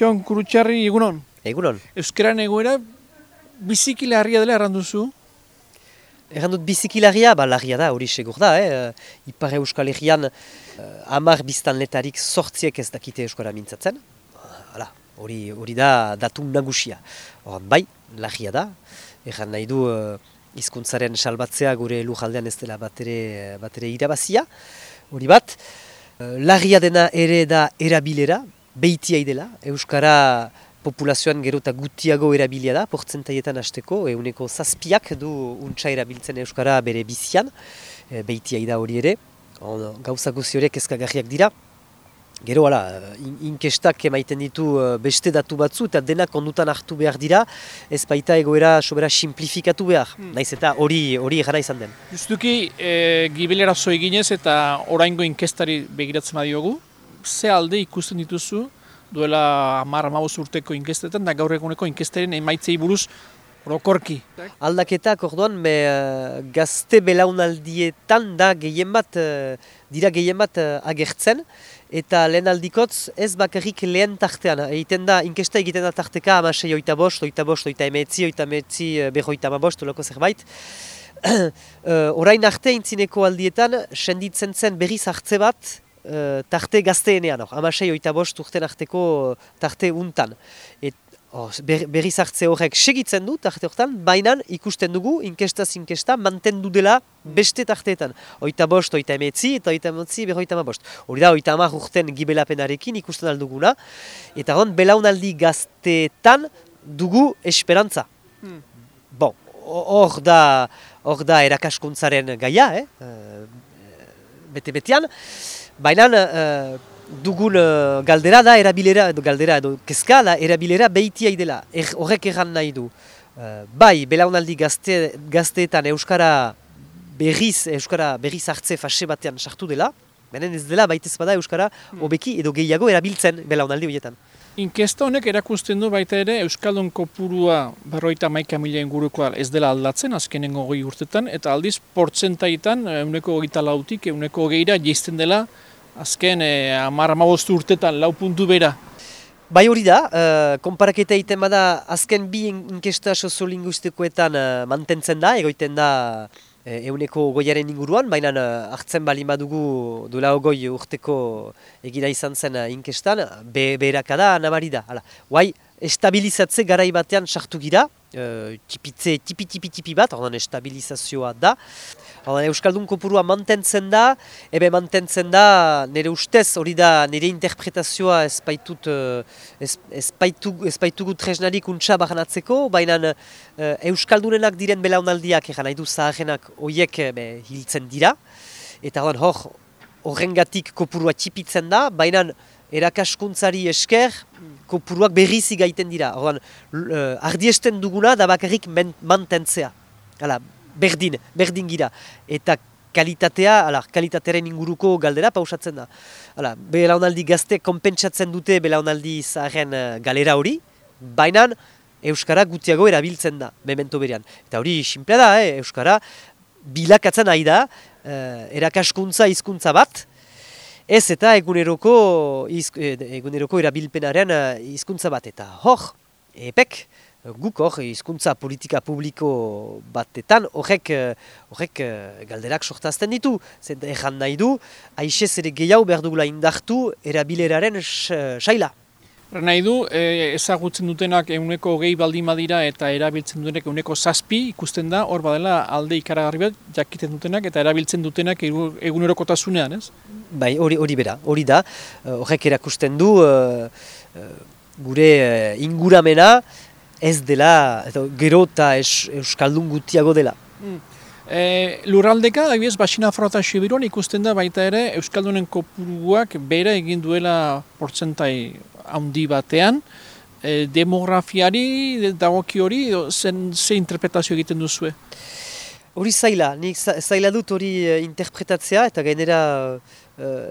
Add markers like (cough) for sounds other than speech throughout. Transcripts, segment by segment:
Jon, kurutxarri egunon. Egunon. Euskeran egoera biziki larria dela erranduzu. Erran dut biziki larria, ba larria da, hori segur da, eh? Ipar Euskal Herrian uh, amar biztan letarik sortziek ez dakite Euskara mintzatzen. Hala, hori, hori da datu nagusia. Horan, bai, larria da. Erran nahi du uh, izkuntzaren salbatzea gure lujaldean ez dela batere, batere irabazia. Hori bat, uh, larria dena ere da erabilera, behitia idela, Euskara populazioan gero eta gutiago erabilia da, portzentaietan hasteko, euneko zazpiak du untsa erabiltzen Euskara bere bizian, e, behitia ida hori ere, gauza guzi horiek ezkagarriak dira. Gero, ala, in, inkestak emaiten ditu uh, beste datu batzu eta denak ondutan hartu behar dira, ez baita egoera sobera simplifikatu behar, hmm. naiz eta hori hori egara izan den. Justuki, e, gibelera zo eginez eta oraingo inkestari begiratzen badiogu, ze alde ikusten dituzu duela hamar hamabost urteko inkestetan da gaur eguneko inkestaren emaitzei buruz orokorki. Aldaketak orduan me, uh, gazte belaunaldietan da gehien bat uh, dira gehien bat uh, agertzen eta lehen aldikotz ez bakarrik lehen tartean. Egiten da, inkesta egiten da tarteka amasei oita bost, oita bost, oita emetzi, oita emetzi, berroita amabost, olako zerbait. uh, (clears throat) orain arte intzineko aldietan, senditzen zen berriz hartze bat, uh, tarte gazteenean, hor, amasei oita bost urten arteko tarte untan. Et, oh, ber, berriz hartze horrek segitzen du tarte hortan, baina ikusten dugu, inkesta zinkesta, mantendu dela beste tarteetan. Oita bost, oita emetzi, eta oita emetzi, berroita ma bost. Hori da, oita amak urten gibelapenarekin ikusten alduguna, eta hon, belaunaldi gazteetan dugu esperantza. Hmm. Bon, hor da, hor da erakaskuntzaren gaia, eh? Uh, bete-betean. Baina uh, dugun uh, galdera da erabilera, edo galdera edo kezka da erabilera behitia idela. Er, horrek erran nahi du. Uh, bai, belaunaldi gazte, gazteetan Euskara berriz, Euskara berriz hartze fase batean sartu dela. Benen ez dela baitez bada Euskara hmm. hobeki edo gehiago erabiltzen belaunaldi horietan. Inkesta honek erakusten du baita ere Euskaldun kopurua berroita maika mila ingurukoa ez dela aldatzen azkenengo goi urtetan eta aldiz portzentaitan euneko goita lautik euneko geira jizten dela azken eh, amar amabostu urtetan lau puntu bera. Bai hori da, uh, konparaketa egiten bada azken bi inkesta soziolinguistikoetan uh, mantentzen da, egoiten da uh, euneko goiaren inguruan, baina uh, hartzen bali madugu duela ogoi urteko egira izan zen uh, inkestan, be, berakada nabari da. Hala, guai, estabilizatze garai batean sartu gira, uh, tipitze, tipi, tipi, tipi bat, ordan estabilizazioa da. Ordan Euskaldun kopurua mantentzen da, ebe mantentzen da, nire ustez, hori da, nire interpretazioa ez baitut, ez, ez, baitugu, ez baitugu tresnarik untsa baranatzeko, baina uh, Euskaldunenak diren belaunaldiak, egan nahi du zaharenak, horiek hiltzen dira. Eta hor, horrengatik kopurua txipitzen da, baina erakaskuntzari esker, kopuruak berrizi gaiten dira. Ordan, uh, ardiesten duguna da bakarrik mantentzea. Hala, berdin, berdin gira. Eta kalitatea, ala, kalitatearen inguruko galdera pausatzen da. Hala, belaunaldi gazte konpentsatzen dute belaunaldi zaren uh, galera hori, baina Euskara gutiago erabiltzen da, memento berean. Eta hori, simplea da, eh? Euskara bilakatzen nahi da, uh, erakaskuntza hizkuntza bat, Ez eta eguneroko, eh, eguneroko erabilpenaren eh, hizkuntza bat eta hor, epek, guk hor hizkuntza politika publiko batetan horrek, eh, horrek galderak sortazten ditu. Zer ezan nahi du, aixez ere gehiago behar dugula indartu erabileraren saila. Nahi du, e, ezagutzen dutenak eguneko gehi baldin badira eta erabiltzen dutenak eguneko zazpi ikusten da, hor badela alde ikaragarri bat jakiten dutenak eta erabiltzen dutenak eguneroko tasunean, ez? Bai, hori, hori bera, hori da, eh, horrek erakusten du uh, gure inguramena ez dela, edo, gero eta euskaldun gutiago dela. Mm. E, lurraldeka, adibidez, Basina Frota Sibiruan ikusten da baita ere Euskaldunen kopuruak bera egin duela portzentai handi batean, e, demografiari, dagoki hori, zen, ze interpretazio egiten duzue? Hori zaila, nik zaila dut hori uh, interpretatzea eta gainera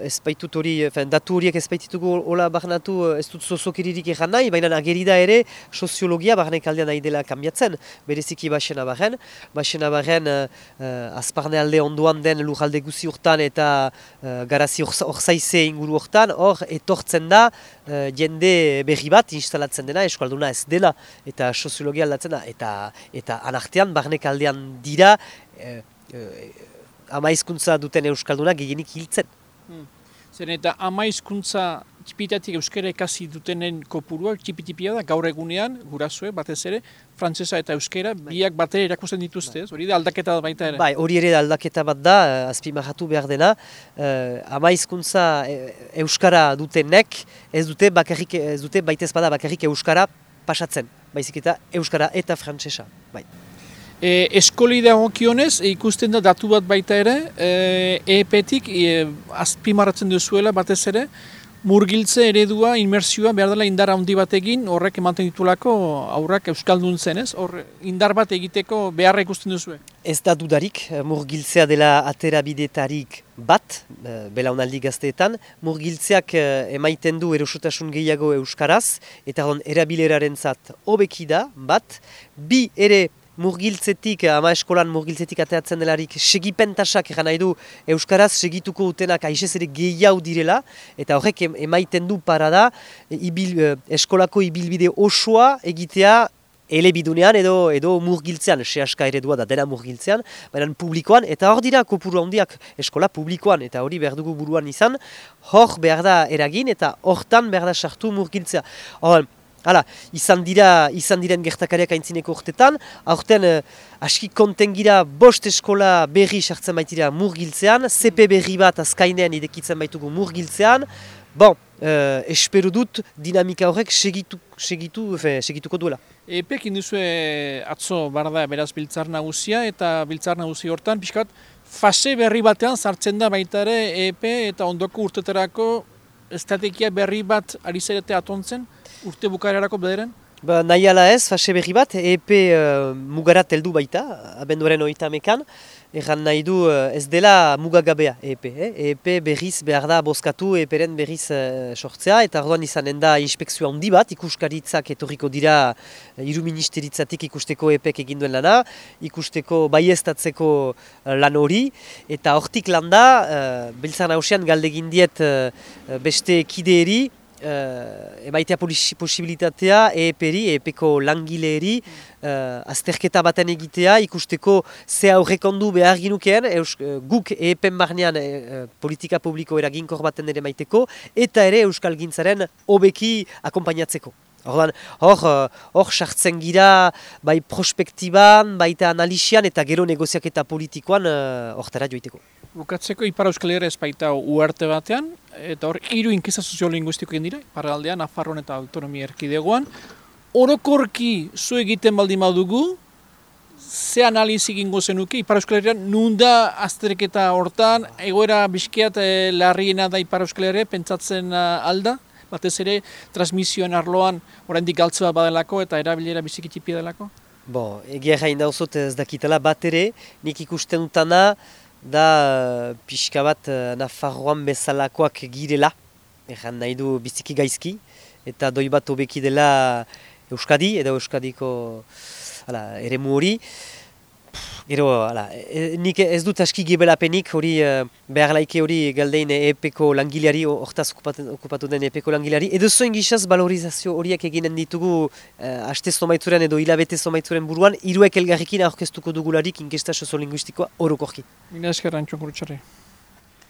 ez baitut hori, datu horiek ez baititugu hola barnatu ez dut zozokiririk egan nahi, baina agerida ere soziologia barnek aldean nahi dela kambiatzen, bereziki basena barren. Basena barren uh, azparne alde onduan den lujalde guzi urtan eta uh, garazi orzaize inguru urtan, hor etortzen da jende berri bat instalatzen dena, eskualduna ez dela, eta soziologia aldatzen da, eta, eta anartean barnek aldean dira, e, amaizkuntza duten euskaldunak gehienik hiltzen. Hmm. Zer eta amaizkuntza txipitatik euskara ekasi dutenen kopurua txipitipia da gaur egunean, gurasue, batez ere, frantsesa eta euskara biak batera erakusten dituzte, hori da aldaketa bat baita ere? Bai, hori ere aldaketa bat da, eh, azpimahatu behar dena, uh, amaizkuntza euskara dutenek ez dute bakarrik, ez dute baitez bada bakarrik euskara pasatzen, baizik eta euskara eta frantsesa, bai. E, eskoli dagokionez, e, ikusten da datu bat baita ere, e, EPEtik e, azpimarratzen duzuela batez ere, murgiltze eredua, inmersioa behar dela indar handi batekin horrek ematen ditulako aurrak euskaldun zen, ez? Hor, indar bat egiteko beharra ikusten duzu. Ez da dudarik, murgiltzea dela aterabidetarik bat, e, belaunaldi gazteetan, murgiltzeak e, emaiten du erosotasun gehiago euskaraz, eta hon erabileraren zat hobeki da, bat, bi ere murgiltzetik, ama eskolan murgiltzetik ateatzen delarik segipentasak egan nahi du Euskaraz segituko utenak aixez ere gehiago direla eta horrek emaiten du parada ibil, eh, eskolako ibilbide osoa egitea elebidunean edo edo murgiltzean, sehaska eredua da dena murgiltzean, baina publikoan, eta hor dira kopuru handiak eskola publikoan, eta hori behar buruan izan, hor behar da eragin, eta hortan behar da sartu murgiltzea. Hor, Hala, izan dira, izan diren gertakariak aintzineko urtetan, aurten eh, aski konten gira bost eskola berri sartzen baitira murgiltzean, CP berri bat azkainean idekitzen baitugu murgiltzean, bon, eh, espero dut dinamika horrek segitu, segitu, fe, segituko duela. Epek induzue atzo barda beraz biltzar nagusia eta biltzar nagusi hortan, pixkat, fase berri batean sartzen da baitare EP eta ondoko urtetarako estrategia berri bat ari zerete atontzen? Urte bukarerako bederen? Ba, nahi ala ez, fase berri bat, EP uh, mugarat heldu baita, abenduaren oita mekan, erran nahi du uh, ez dela mugagabea EP. Eh? EP berriz behar da boskatu, EPren berriz uh, sortzea, eta orduan izanen da inspekzioa handi bat, ikuskaritzak etorriko dira iru ministeritzatik ikusteko EPek eginduen lana, ikusteko baiestatzeko lan hori, eta hortik landa, uh, beltzan hausian galdegin diet uh, beste kideeri, uh, emaitea posibilitatea EEP-eri, EEP-ko langileeri, uh, azterketa baten egitea, ikusteko ze aurrekondu behar ginukeen, eus, uh, guk EEP-en barnean uh, politika publiko eraginkor baten ere maiteko, eta ere Euskal Gintzaren hobeki akompainatzeko. Hor, hor, sartzen gira, bai prospektiban, baita analisian eta gero negoziak eta politikoan hortara joiteko. Bukatzeko Ipar Euskal Herria espaita uarte batean, eta hor, hiru soziolinguistiko egin dira, Iparraldean, Nafarroan eta Autonomia Erkidegoan. Orokorki zu egiten baldin badugu, ze analizi egingo zenuke, Ipar Euskal Herrian, nunda aztereketa hortan, egoera biskiat e, larriena da Ipar Euskal Herria, pentsatzen uh, alda, batez ere, transmisioen arloan, oraindik galtzua badelako eta erabilera bizikitipi delako? Bo, egia jain dauzot ez dakitela bat ere, nik ikusten dutana, da pixka bat uh, Nafarroan bezalakoak girela, ezan nahi du biziki gaizki, eta doi bat obeki dela Euskadi, edo Euskadiko ala, ere hori. Gero, ala, e, nik ez dut aski gibelapenik hori uh, behar laike hori galdein epeko langileari, hortaz okupatu, den epeko langileari. Edo zoin gizaz balorizazio horiek eginen ditugu uh, aste zomaituren edo hilabete zomaituren buruan, iruek elgarrikin aurkeztuko dugularik inkesta sozo linguistikoa orokorki. Mina eskeran txokurutxarri.